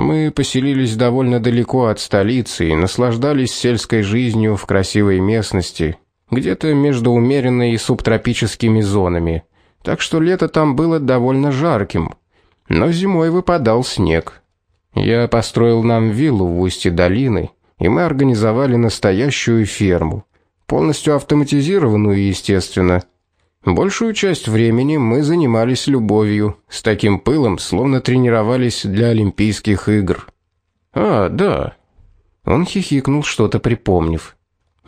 Мы поселились довольно далеко от столицы и наслаждались сельской жизнью в красивой местности, где-то между умеренной и субтропическими зонами. Так что лето там было довольно жарким, но зимой выпадал снег. Я построил нам виллу в устье долины, и мы организовали настоящую ферму, полностью автоматизированную, естественно. Большую часть времени мы занимались любовью, с таким пылом, словно тренировались для олимпийских игр. А, да. Он хихикнул, что-то припомнив.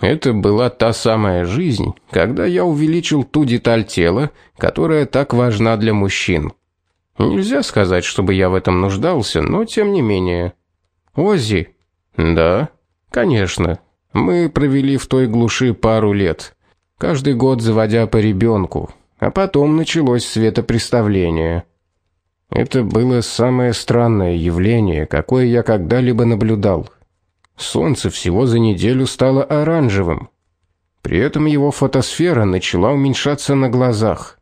Это была та самая жизнь, когда я увеличил ту деталь тела, которая так важна для мужчин. Нельзя сказать, чтобы я в этом нуждался, но тем не менее. Ози. Да. Конечно. Мы провели в той глуши пару лет каждый год заводя по ребенку, а потом началось светопреставление. Это было самое странное явление, какое я когда-либо наблюдал. Солнце всего за неделю стало оранжевым. При этом его фотосфера начала уменьшаться на глазах.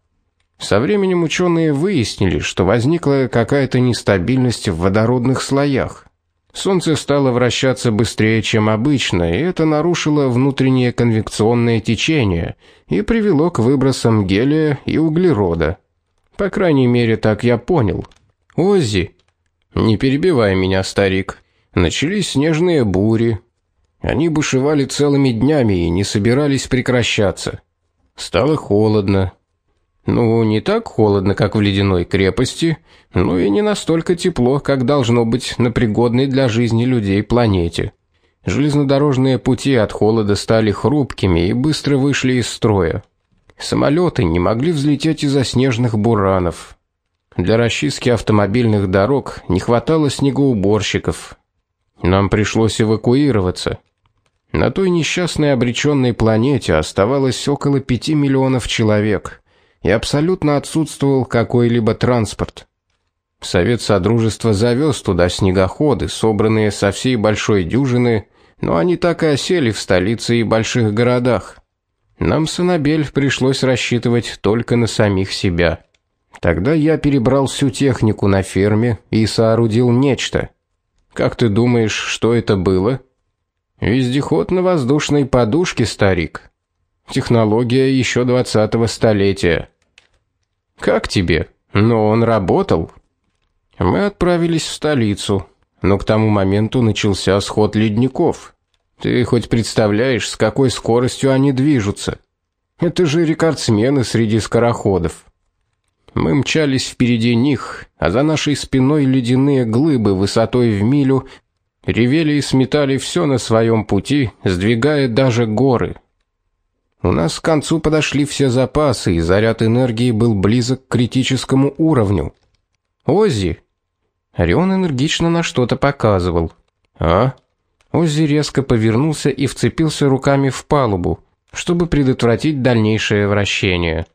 Со временем ученые выяснили, что возникла какая-то нестабильность в водородных слоях. Солнце стало вращаться быстрее, чем обычно, и это нарушило внутреннее конвекционное течение и привело к выбросам гелия и углерода. По крайней мере, так я понял. Оззи, не перебивай меня, старик. Начались снежные бури. Они бушевали целыми днями и не собирались прекращаться. Стало холодно. Ну, не так холодно, как в ледяной крепости, но и не настолько тепло, как должно быть на пригодной для жизни людей планете. Железнодорожные пути от холода стали хрупкими и быстро вышли из строя. Самолеты не могли взлететь из-за снежных буранов. Для расчистки автомобильных дорог не хватало снегоуборщиков. Нам пришлось эвакуироваться. На той несчастной обреченной планете оставалось около пяти миллионов человек и абсолютно отсутствовал какой-либо транспорт. Совет Содружества завез туда снегоходы, собранные со всей большой дюжины, но они так и осели в столице и больших городах. Нам с Анабель пришлось рассчитывать только на самих себя. Тогда я перебрал всю технику на ферме и соорудил нечто. Как ты думаешь, что это было? Вездеход на воздушной подушке, старик. Технология еще двадцатого столетия. Как тебе? Но он работал. Мы отправились в столицу, но к тому моменту начался сход ледников. Ты хоть представляешь, с какой скоростью они движутся? Это же рекордсмены среди скороходов. Мы мчались впереди них, а за нашей спиной ледяные глыбы высотой в милю ревели и сметали все на своем пути, сдвигая даже горы. У нас к концу подошли все запасы, и заряд энергии был близок к критическому уровню. Оззи. Орион энергично на что-то показывал. А? Оззи резко повернулся и вцепился руками в палубу, чтобы предотвратить дальнейшее вращение.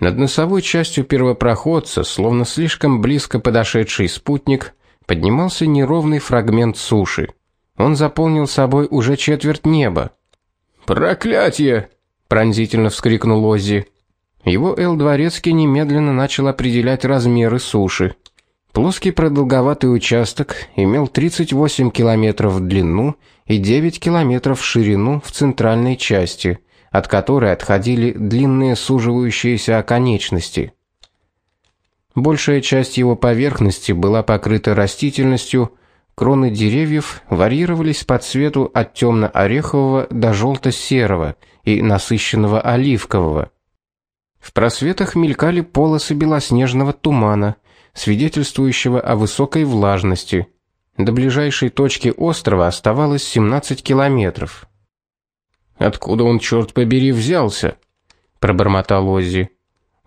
Над носовой частью первопроходца, словно слишком близко подошедший спутник, поднимался неровный фрагмент суши. Он заполнил собой уже четверть неба. Проклятие! Пронзительно вскрикнул Оззи. Его Эл Дворецкий немедленно начал определять размеры суши. Плоский продолговатый участок имел 38 километров в длину и 9 километров в ширину в центральной части, от которой отходили длинные суживающиеся оконечности. Большая часть его поверхности была покрыта растительностью, кроны деревьев варьировались по цвету от темно орехового до желто серого и насыщенного оливкового. В просветах мелькали полосы белоснежного тумана, свидетельствующего о высокой влажности. До ближайшей точки острова оставалось 17 километров. Откуда он черт побери взялся? пробормотал Оззи.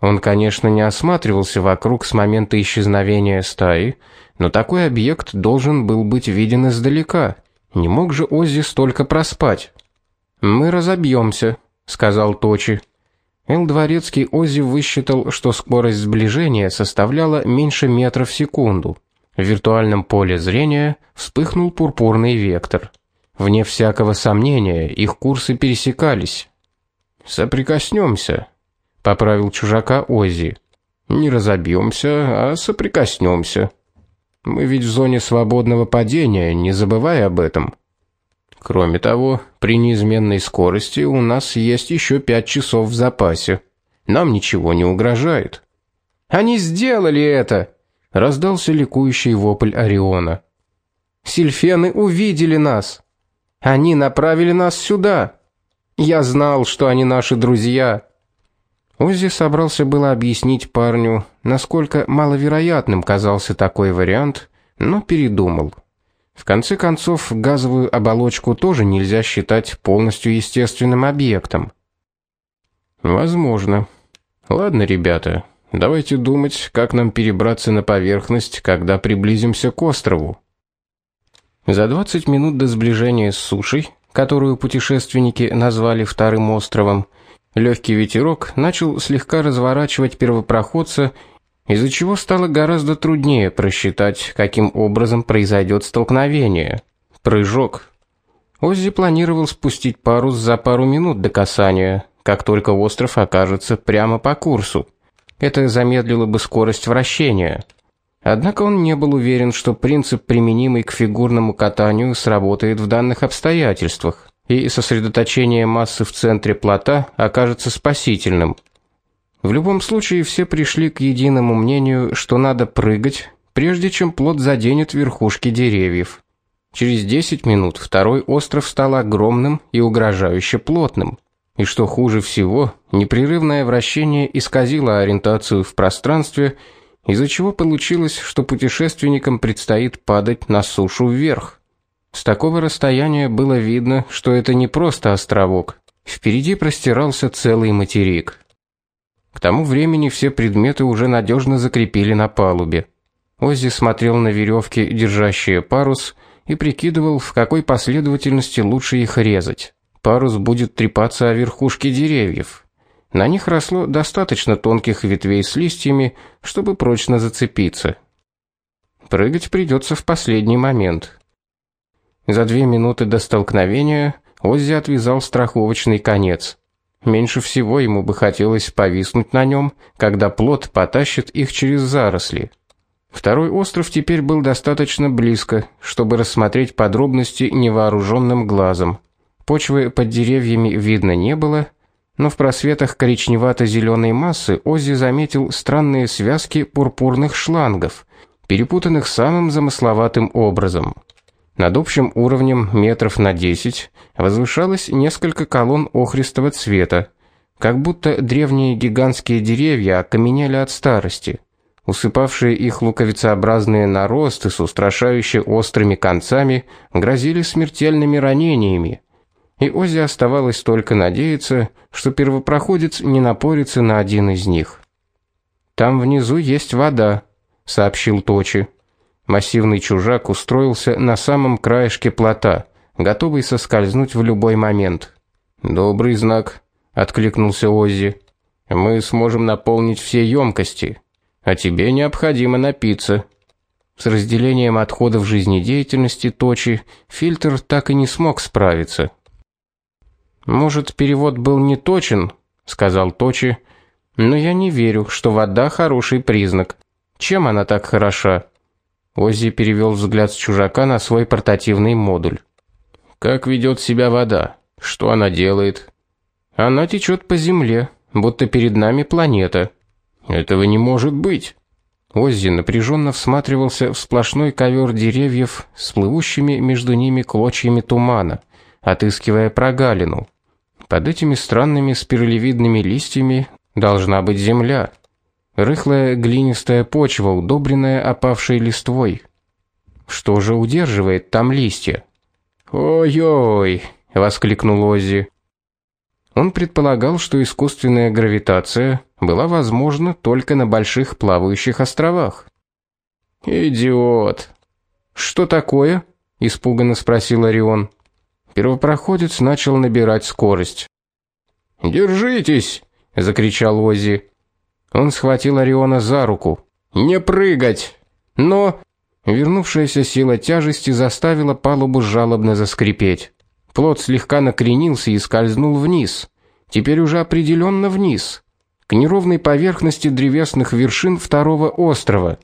Он, конечно, не осматривался вокруг с момента исчезновения стаи, но такой объект должен был быть виден издалека. Не мог же Оззи столько проспать. Мы разобьемся, сказал Точи. Эл Дворецкий Оззи высчитал, что скорость сближения составляла меньше метра в секунду. В виртуальном поле зрения вспыхнул пурпурный вектор. Вне всякого сомнения, их курсы пересекались. Соприкоснемся, поправил чужака Оззи. Не разобьемся, а соприкоснемся. Мы ведь в зоне свободного падения, не забывай об этом. Кроме того, при неизменной скорости у нас есть еще пять часов в запасе. Нам ничего не угрожает. Они сделали это, раздался ликующий вопль Ориона. Сильфены увидели нас. Они направили нас сюда. Я знал, что они наши друзья. Оззи собрался было объяснить парню, насколько маловероятным казался такой вариант, но передумал. В конце концов, газовую оболочку тоже нельзя считать полностью естественным объектом. Возможно. Ладно, ребята, давайте думать, как нам перебраться на поверхность, когда приблизимся к острову. За 20 минут до сближения с сушей, которую путешественники назвали вторым островом, легкий ветерок начал слегка разворачивать первопроходца, из-за чего стало гораздо труднее просчитать, каким образом произойдет столкновение. Прыжок. Оззи планировал спустить парус за пару минут до касания, как только остров окажется прямо по курсу. Это замедлило бы скорость вращения. Однако он не был уверен, что принцип, применимый к фигурному катанию, сработает в данных обстоятельствах, и сосредоточение массы в центре плота окажется спасительным. В любом случае все пришли к единому мнению, что надо прыгать, прежде чем плот заденет верхушки деревьев. Через 10 минут второй остров стал огромным и угрожающе плотным. И что хуже всего, непрерывное вращение исказило ориентацию в пространстве из-за чего получилось, что путешественникам предстоит падать на сушу вверх. С такого расстояния было видно, что это не просто островок. Впереди простирался целый материк. К тому времени все предметы уже надежно закрепили на палубе. Оззи смотрел на веревки, держащие парус, и прикидывал, в какой последовательности лучше их резать. Парус будет трепаться о верхушки деревьев. На них росло достаточно тонких ветвей с листьями, чтобы прочно зацепиться. Прыгать придется в последний момент. За две минуты до столкновения Оззи отвязал страховочный конец. Меньше всего ему бы хотелось повиснуть на нем, когда плот потащит их через заросли. Второй остров теперь был достаточно близко, чтобы рассмотреть подробности невооруженным глазом. Почвы под деревьями видно не было, но в просветах коричневато зеленой массы Оззи заметил странные связки пурпурных шлангов, перепутанных самым замысловатым образом. Над общим уровнем метров на 10 возвышалось несколько колонн охристого цвета, как будто древние гигантские деревья окаменели от старости. Усыпавшие их луковицеобразные наросты с устрашающе острыми концами грозили смертельными ранениями и Ози оставалось только надеяться, что первопроходец не напорится на один из них. Там внизу есть вода, сообщил Точи. Массивный чужак устроился на самом краешке плота, готовый соскользнуть в любой момент. Добрый знак, откликнулся Оззи. Мы сможем наполнить все емкости, а тебе необходимо напиться. С разделением отходов жизнедеятельности Точи фильтр так и не смог справиться. Может, перевод был не точен, сказал Точи, но я не верю, что вода хороший признак. Чем она так хороша? Оззи перевел взгляд с чужака на свой портативный модуль. Как ведет себя вода? Что она делает? Она течет по земле, будто перед нами планета. Этого не может быть. Оззи напряженно всматривался в сплошной ковер деревьев с плывущими между ними клочьями тумана, отыскивая прогалину. Под этими странными спиралевидными листьями должна быть земля. Рыхлая глинистая почва, удобренная опавшей листвой. Что же удерживает там листья? Ой-ой, воскликнул Оззи. Он предполагал, что искусственная гравитация была возможна только на больших плавающих островах. Идиот. Что такое? испуганно спросил Орион. Первопроходец начал набирать скорость. "Держитесь!" закричал Ози. Он схватил Ориона за руку. "Не прыгать!" Но вернувшаяся сила тяжести заставила палубу жалобно заскрипеть. Плот слегка накренился и скользнул вниз. Теперь уже определенно вниз, к неровной поверхности древесных вершин второго острова.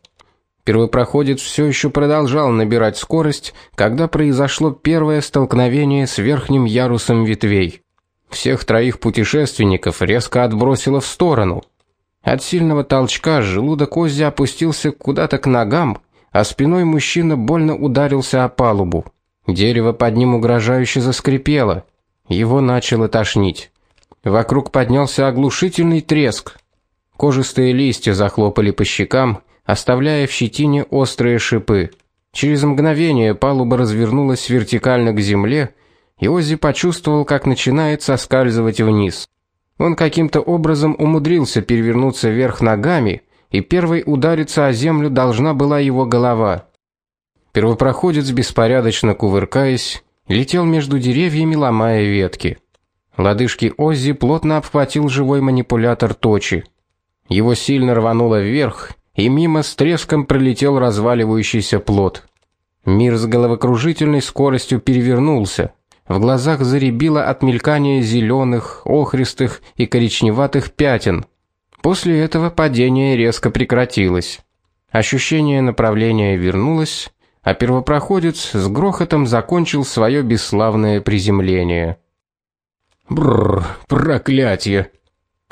Первопроходец все еще продолжал набирать скорость, когда произошло первое столкновение с верхним ярусом ветвей. Всех троих путешественников резко отбросило в сторону. От сильного толчка желудок Оззи опустился куда-то к ногам, а спиной мужчина больно ударился о палубу. Дерево под ним угрожающе заскрипело. Его начало тошнить. Вокруг поднялся оглушительный треск. Кожистые листья захлопали по щекам, оставляя в щетине острые шипы. Через мгновение палуба развернулась вертикально к земле, и Оззи почувствовал, как начинает соскальзывать вниз. Он каким-то образом умудрился перевернуться вверх ногами, и первой удариться о землю должна была его голова. Первопроходец беспорядочно кувыркаясь, летел между деревьями, ломая ветки. Лодыжки Оззи плотно обхватил живой манипулятор точи. Его сильно рвануло вверх, и мимо с треском пролетел разваливающийся плод. Мир с головокружительной скоростью перевернулся. В глазах заребило от мелькания зеленых, охристых и коричневатых пятен. После этого падение резко прекратилось. Ощущение направления вернулось, а первопроходец с грохотом закончил свое бесславное приземление. Бррр, проклятие.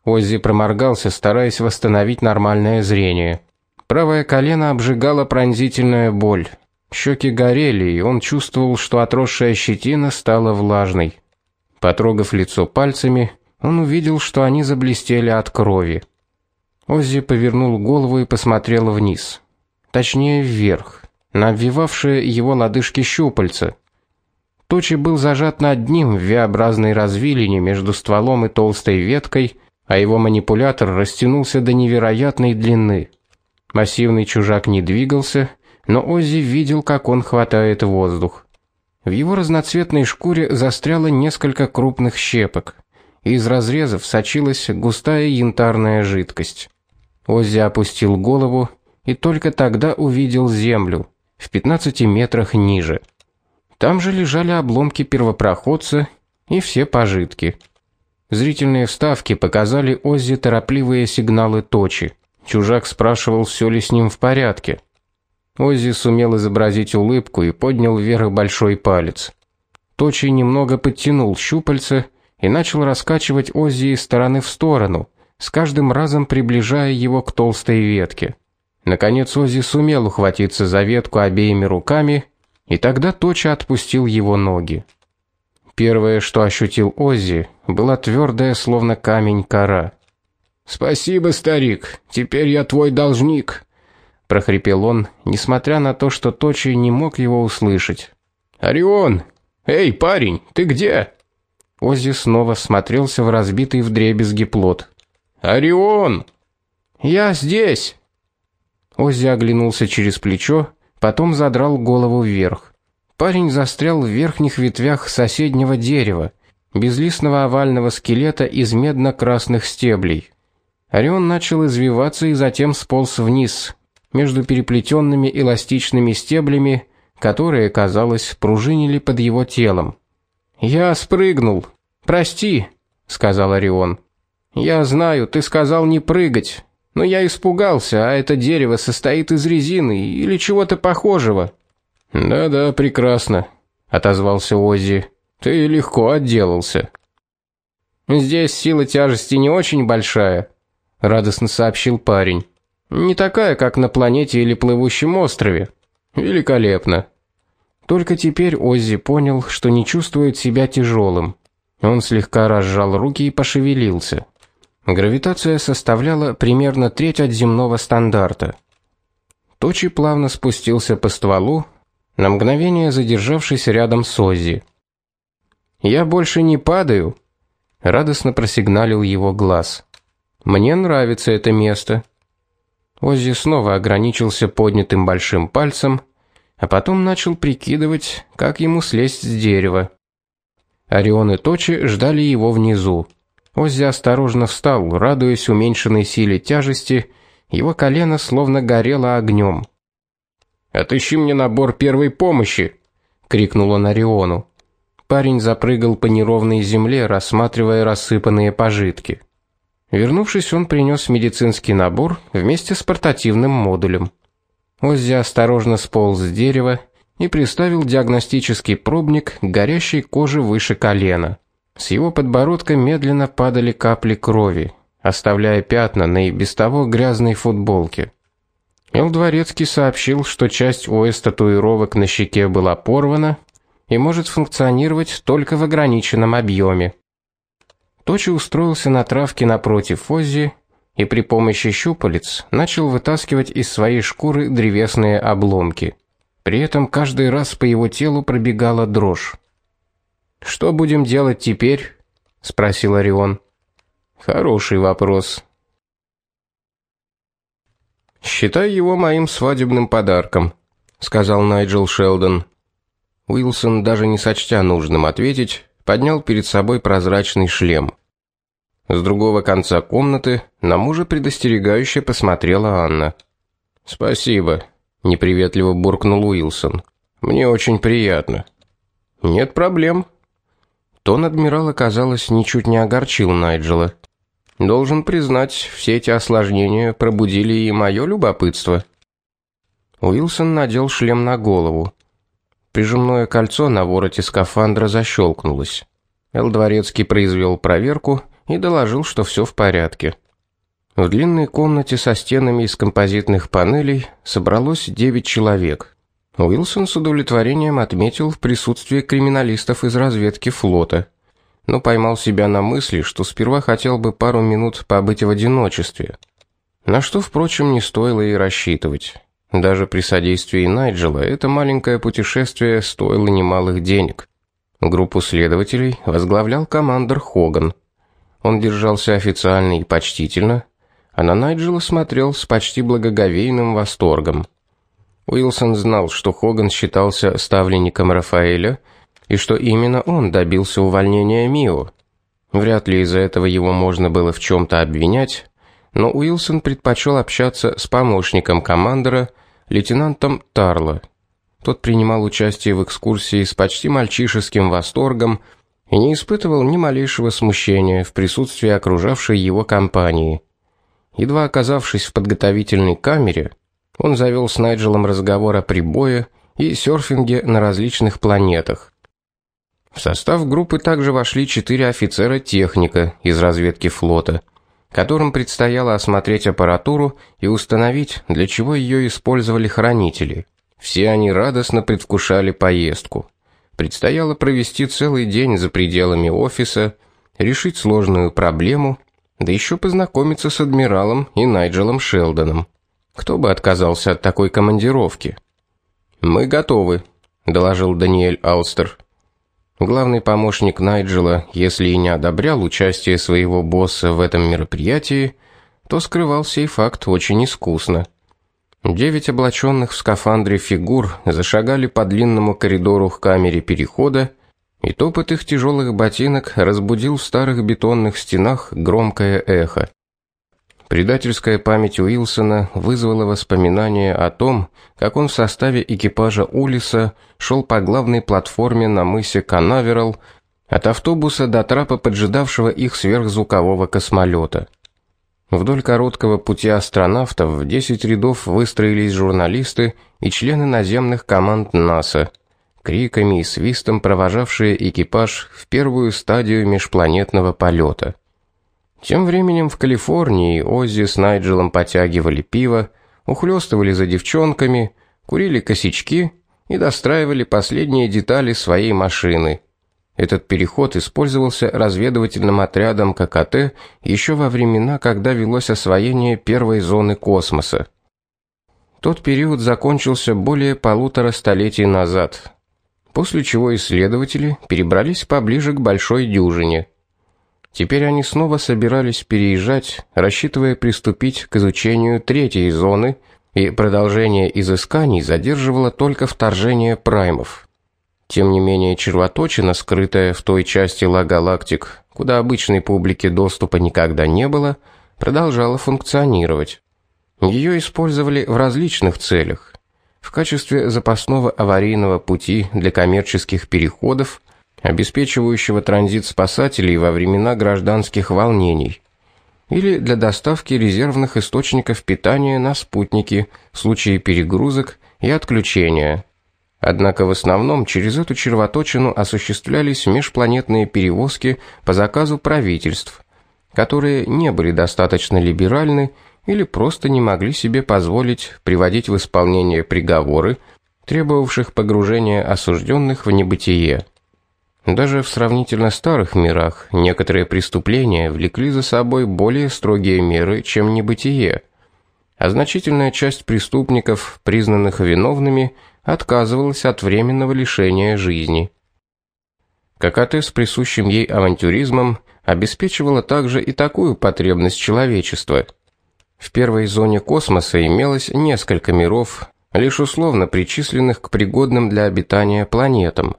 Оззи проморгался, стараясь восстановить нормальное зрение. Правое колено обжигала пронзительная боль. Щеки горели, и он чувствовал, что отросшая щетина стала влажной. Потрогав лицо пальцами, он увидел, что они заблестели от крови. Оззи повернул голову и посмотрел вниз, точнее вверх на обвивавшие его лодыжки щупальца. Точи был зажат над ним в V-образной развилине между стволом и толстой веткой, а его манипулятор растянулся до невероятной длины. Массивный чужак не двигался, но Оззи видел, как он хватает воздух. В его разноцветной шкуре застряло несколько крупных щепок. Из разрезов сочилась густая янтарная жидкость. Оззи опустил голову и только тогда увидел землю в 15 метрах ниже. Там же лежали обломки первопроходца и все пожитки. Зрительные вставки показали Оззи торопливые сигналы точи. Чужак спрашивал, все ли с ним в порядке. Оззи сумел изобразить улыбку и поднял вверх большой палец. Точи немного подтянул щупальца и начал раскачивать Оззи из стороны в сторону, с каждым разом приближая его к толстой ветке. Наконец Оззи сумел ухватиться за ветку обеими руками, и тогда Точа отпустил его ноги. Первое, что ощутил Оззи, была твердая, словно камень кора. Спасибо, старик. Теперь я твой должник, прохрипел он, несмотря на то, что Точи не мог его услышать. Орион, эй, парень, ты где? Оззи снова смотрелся в разбитый вдребезги плот. Орион, я здесь. Оззи оглянулся через плечо, потом задрал голову вверх. Парень застрял в верхних ветвях соседнего дерева, безлистного овального скелета из медно-красных стеблей. Орион начал извиваться и затем сполз вниз, между переплетенными эластичными стеблями, которые, казалось, пружинили под его телом. "Я спрыгнул. Прости", сказал Орион. "Я знаю, ты сказал не прыгать, но я испугался, а это дерево состоит из резины или чего-то похожего. Да-да, прекрасно, отозвался Оззи. Ты легко отделался. Здесь сила тяжести не очень большая, радостно сообщил парень. Не такая, как на планете или плывущем острове. Великолепно. Только теперь Оззи понял, что не чувствует себя тяжелым. Он слегка разжал руки и пошевелился. Гравитация составляла примерно треть от земного стандарта. Точи плавно спустился по стволу, на мгновение задержавшись рядом с Оззи. "Я больше не падаю", радостно просигналил его глаз. "Мне нравится это место". Оззи снова ограничился поднятым большим пальцем, а потом начал прикидывать, как ему слезть с дерева. Орион и Точи ждали его внизу. Оззи осторожно встал, радуясь уменьшенной силе тяжести, его колено словно горело огнем. "Отыщи мне набор первой помощи", крикнул он Ориону. Парень запрыгал по неровной земле, рассматривая рассыпанные пожитки. Вернувшись, он принес медицинский набор вместе с портативным модулем. Оззи осторожно сполз с дерева и приставил диагностический пробник к горящей коже выше колена. С его подбородка медленно падали капли крови, оставляя пятна на и без того грязной футболке. Эл Дворецкий сообщил, что часть ОС татуировок на щеке была порвана и может функционировать только в ограниченном объеме. Точи устроился на травке напротив Оззи и при помощи щупалец начал вытаскивать из своей шкуры древесные обломки. При этом каждый раз по его телу пробегала дрожь. Что будем делать теперь? спросил Орион. Хороший вопрос. Считай его моим свадебным подарком, сказал Найджел Шелдон. Уилсон, даже не сочтя нужным ответить, поднял перед собой прозрачный шлем. С другого конца комнаты на мужа предостерегающе посмотрела Анна. "Спасибо", неприветливо буркнул Уилсон. "Мне очень приятно". "Нет проблем". Тон адмирала, казалось, ничуть не огорчил Найджела. Должен признать, все эти осложнения пробудили и мое любопытство. Уилсон надел шлем на голову. Прижимное кольцо на вороте скафандра защелкнулось. Эл Дворецкий произвел проверку и доложил, что все в порядке. В длинной комнате со стенами из композитных панелей собралось девять человек. Уилсон с удовлетворением отметил в присутствии криминалистов из разведки флота, но поймал себя на мысли, что сперва хотел бы пару минут побыть в одиночестве. На что, впрочем, не стоило и рассчитывать. Даже при содействии Найджела это маленькое путешествие стоило немалых денег. Группу следователей возглавлял командир Хоган. Он держался официально и почтительно, а на Найджела смотрел с почти благоговейным восторгом. Уилсон знал, что Хоган считался ставленником Рафаэля и что именно он добился увольнения Мио. Вряд ли из-за этого его можно было в чем то обвинять, но Уилсон предпочел общаться с помощником командира, лейтенантом Тарло. Тот принимал участие в экскурсии с почти мальчишеским восторгом и не испытывал ни малейшего смущения в присутствии окружавшей его компании. Едва оказавшись в подготовительной камере, он завел с Найджелом разговор о прибое и серфинге на различных планетах. В состав группы также вошли четыре офицера техника из разведки флота, которым предстояло осмотреть аппаратуру и установить, для чего ее использовали хранители. Все они радостно предвкушали поездку. Предстояло провести целый день за пределами офиса, решить сложную проблему, да еще познакомиться с адмиралом и Найджелом Шелдоном. Кто бы отказался от такой командировки? Мы готовы, доложил Даниэль Алстер. Главный помощник Найджела, если и не одобрял участие своего босса в этом мероприятии, то скрывал сей факт очень искусно. Девять облаченных в скафандре фигур зашагали по длинному коридору к камере перехода, и топот их тяжелых ботинок разбудил в старых бетонных стенах громкое эхо. Предательская память Уилсона вызвала воспоминания о том, как он в составе экипажа Улиса шел по главной платформе на мысе Канаверал от автобуса до трапа поджидавшего их сверхзвукового космолета. Вдоль короткого пути астронавтов в 10 рядов выстроились журналисты и члены наземных команд НАСА, криками и свистом провожавшие экипаж в первую стадию межпланетного полета. Тем временем в Калифорнии Оззи с Найджелом потягивали пиво, ухлёстывали за девчонками, курили косячки и достраивали последние детали своей машины. Этот переход использовался разведывательным отрядом ККТ еще во времена, когда велось освоение первой зоны космоса. Тот период закончился более полутора столетий назад, после чего исследователи перебрались поближе к большой дюжине. Теперь они снова собирались переезжать, рассчитывая приступить к изучению третьей зоны, и продолжение изысканий задерживало только вторжение праймов. Тем не менее, червоточина, скрытая в той части ла-галактик, куда обычной публике доступа никогда не было, продолжала функционировать. Ее использовали в различных целях: в качестве запасного аварийного пути для коммерческих переходов, обеспечивающего транзит спасателей во времена гражданских волнений, или для доставки резервных источников питания на спутники в случае перегрузок и отключения. Однако в основном через эту червоточину осуществлялись межпланетные перевозки по заказу правительств, которые не были достаточно либеральны или просто не могли себе позволить приводить в исполнение приговоры, требовавших погружения осужденных в небытие. Даже в сравнительно старых мирах некоторые преступления влекли за собой более строгие меры, чем небытие. А значительная часть преступников, признанных виновными, отказывалась от временного лишения жизни. Какате с присущим ей авантюризмом обеспечивала также и такую потребность человечества. В первой зоне космоса имелось несколько миров, лишь условно причисленных к пригодным для обитания планетам.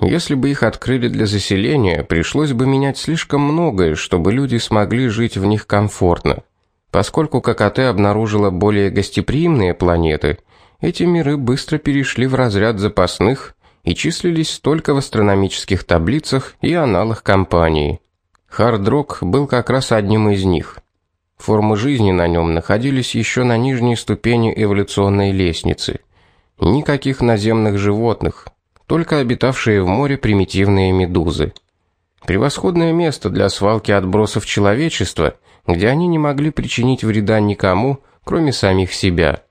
Если бы их открыли для заселения, пришлось бы менять слишком многое, чтобы люди смогли жить в них комфортно. Поскольку ККТ обнаружила более гостеприимные планеты, эти миры быстро перешли в разряд запасных и числились только в астрономических таблицах и аналах компании. Хардрок был как раз одним из них. Формы жизни на нем находились еще на нижней ступени эволюционной лестницы. Никаких наземных животных, только обитавшие в море примитивные медузы. Превосходное место для свалки отбросов человечества, где они не могли причинить вреда никому, кроме самих себя.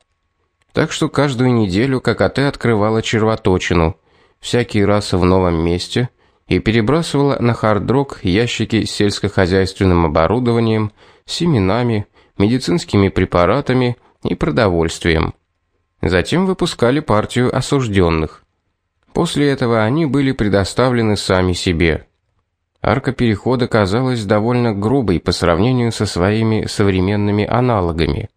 Так что каждую неделю ККТ открывала червоточину, всякий раз в новом месте, и перебрасывала на хардрок ящики с сельскохозяйственным оборудованием, семенами, медицинскими препаратами и продовольствием. Затем выпускали партию осужденных. После этого они были предоставлены сами себе. Арка перехода казалась довольно грубой по сравнению со своими современными аналогами.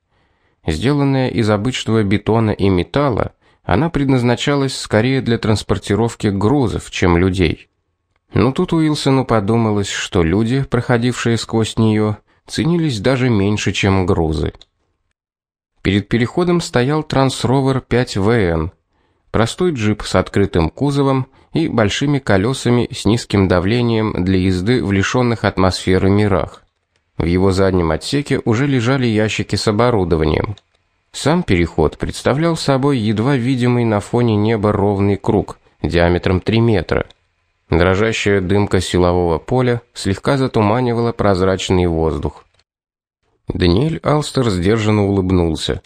Сделанная из обычного бетона и металла, она предназначалась скорее для транспортировки грузов, чем людей. Но тут Уилсону подумалось, что люди, проходившие сквозь нее, ценились даже меньше, чем грузы. Перед переходом стоял Трансровер 5ВН, Простой джип с открытым кузовом и большими колесами с низким давлением для езды в лишенных атмосферы мирах. В его заднем отсеке уже лежали ящики с оборудованием. Сам переход представлял собой едва видимый на фоне неба ровный круг диаметром 3 метра. Дрожащая дымка силового поля слегка затуманивала прозрачный воздух. Даниэль Алстер сдержанно улыбнулся.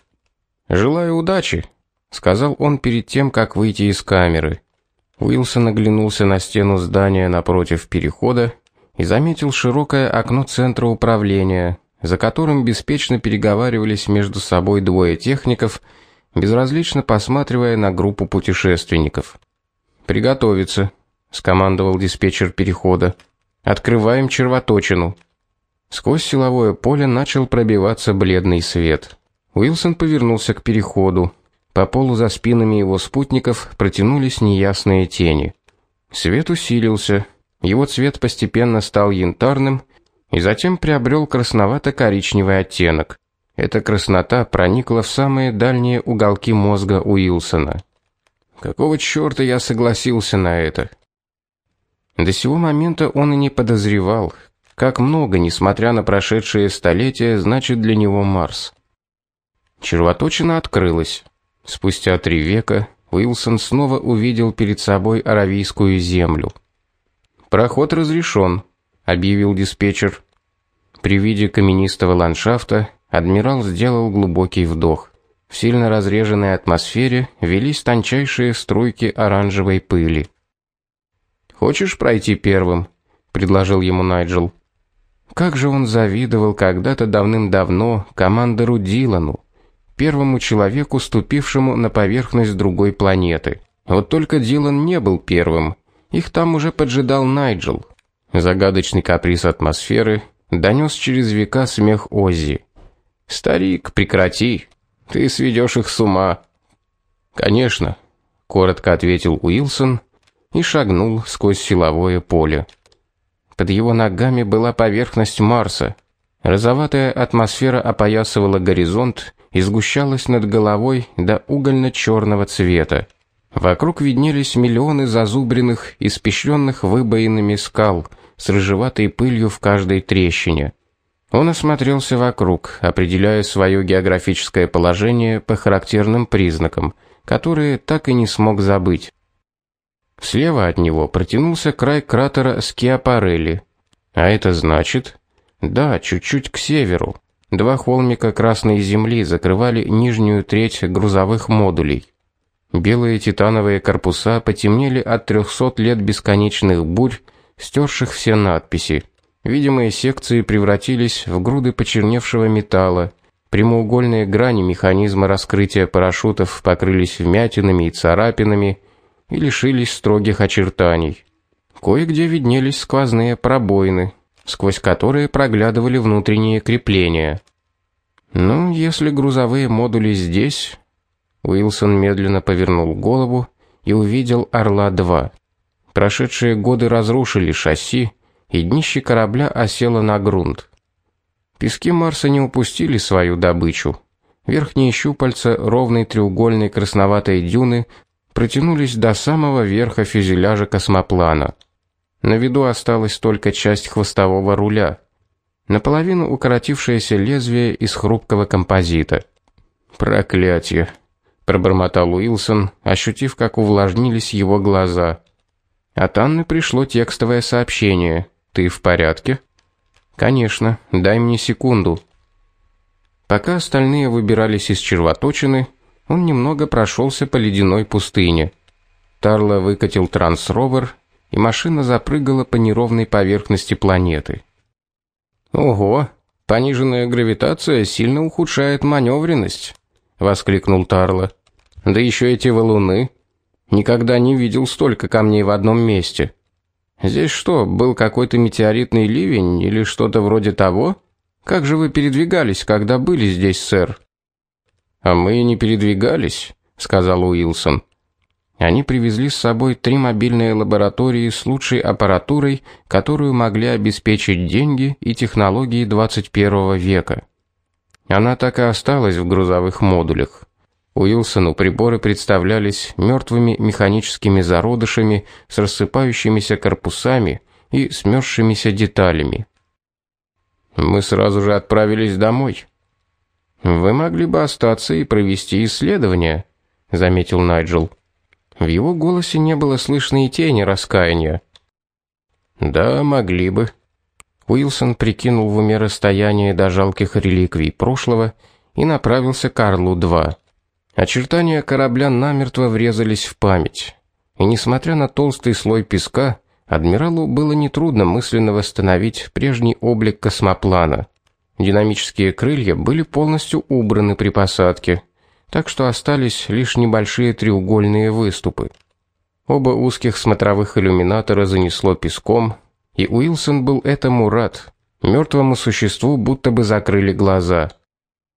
"Желаю удачи", сказал он перед тем, как выйти из камеры. Уилсон оглянулся на стену здания напротив перехода и заметил широкое окно центра управления, за которым беспечно переговаривались между собой двое техников, безразлично посматривая на группу путешественников. "Приготовиться", скомандовал диспетчер перехода. "Открываем червоточину". Сквозь силовое поле начал пробиваться бледный свет. Уилсон повернулся к переходу. По полу за спинами его спутников протянулись неясные тени. Свет усилился. Его цвет постепенно стал янтарным и затем приобрел красновато-коричневый оттенок. Эта краснота проникла в самые дальние уголки мозга Уилсона. Какого чёрта я согласился на это? До сего момента он и не подозревал, как много, несмотря на прошедшие столетия, значит для него Марс. Червоточина открылась. Спустя три века Уилсон снова увидел перед собой аравийскую землю. Проход разрешен, объявил диспетчер. При виде каменистого ландшафта адмирал сделал глубокий вдох. В сильно разреженной атмосфере велись тончайшие струйки оранжевой пыли. Хочешь пройти первым? предложил ему Найджел. Как же он завидовал когда-то давным-давно командору Дилану, первому человеку, ступившему на поверхность другой планеты. Вот только Дилан не был первым. Их там уже поджидал Найджел. Загадочный каприз атмосферы донес через века смех Оззи. Старик, прекрати. Ты сведешь их с ума. Конечно, коротко ответил Уилсон и шагнул сквозь силовое поле. Под его ногами была поверхность Марса. Розоватая атмосфера опоясывала горизонт и сгущалась над головой до угольно черного цвета. Вокруг виднелись миллионы зазубренных, испещренных выбоинами скал с рыжеватой пылью в каждой трещине. Он осмотрелся вокруг, определяя свое географическое положение по характерным признакам, которые так и не смог забыть. Слева от него протянулся край кратера Скиапарелли. А это значит, да, чуть-чуть к северу. Два холмика Красной Земли закрывали нижнюю треть грузовых модулей. Белые титановые корпуса потемнели от 300 лет бесконечных бурь, стерших все надписи. Видимые секции превратились в груды почерневшего металла. Прямоугольные грани механизма раскрытия парашютов покрылись вмятинами и царапинами и лишились строгих очертаний. Кое-где виднелись сквозные пробоины, сквозь которые проглядывали внутренние крепления. Ну, если грузовые модули здесь, Уилсон медленно повернул голову и увидел Орла-2. Прошедшие годы разрушили шасси, и днище корабля осело на грунт. Пески Марса не упустили свою добычу. Верхние щупальца ровной треугольной красноватой дюны протянулись до самого верха фюзеляжа космоплана. На виду осталась только часть хвостового руля, наполовину укоротившееся лезвие из хрупкого композита. Проклятие, пробормотал Уилсон, ощутив, как увлажнились его глаза. От Анны пришло текстовое сообщение: "Ты в порядке?" "Конечно, дай мне секунду". Пока остальные выбирались из червоточины, он немного прошелся по ледяной пустыне. Тарло выкатил трансровер, и машина запрыгала по неровной поверхности планеты. Ого, пониженная гравитация сильно ухудшает маневренность, воскликнул Тарло. Да еще эти валуны. Никогда не видел столько камней в одном месте. Здесь что, был какой-то метеоритный ливень или что-то вроде того? Как же вы передвигались, когда были здесь, сэр? А мы не передвигались, сказал Уилсон. Они привезли с собой три мобильные лаборатории с лучшей аппаратурой, которую могли обеспечить деньги и технологии 21 века. Она так и осталась в грузовых модулях. Уилсону приборы представлялись мертвыми механическими зародышами с рассыпающимися корпусами и смёрзшимися деталями. Мы сразу же отправились домой. Вы могли бы остаться и провести исследование, заметил Найджел. В его голосе не было слышно и тени раскаяния. Да, могли бы. Уилсон прикинул в уме расстояние до жалких реликвий прошлого и направился к Орлу-2. Очертания корабля намертво врезались в память. И несмотря на толстый слой песка, адмиралу было нетрудно мысленно восстановить прежний облик космоплана. Динамические крылья были полностью убраны при посадке, так что остались лишь небольшие треугольные выступы. Оба узких смотровых иллюминатора занесло песком, и Уилсон был этому рад. Мертвому существу будто бы закрыли глаза.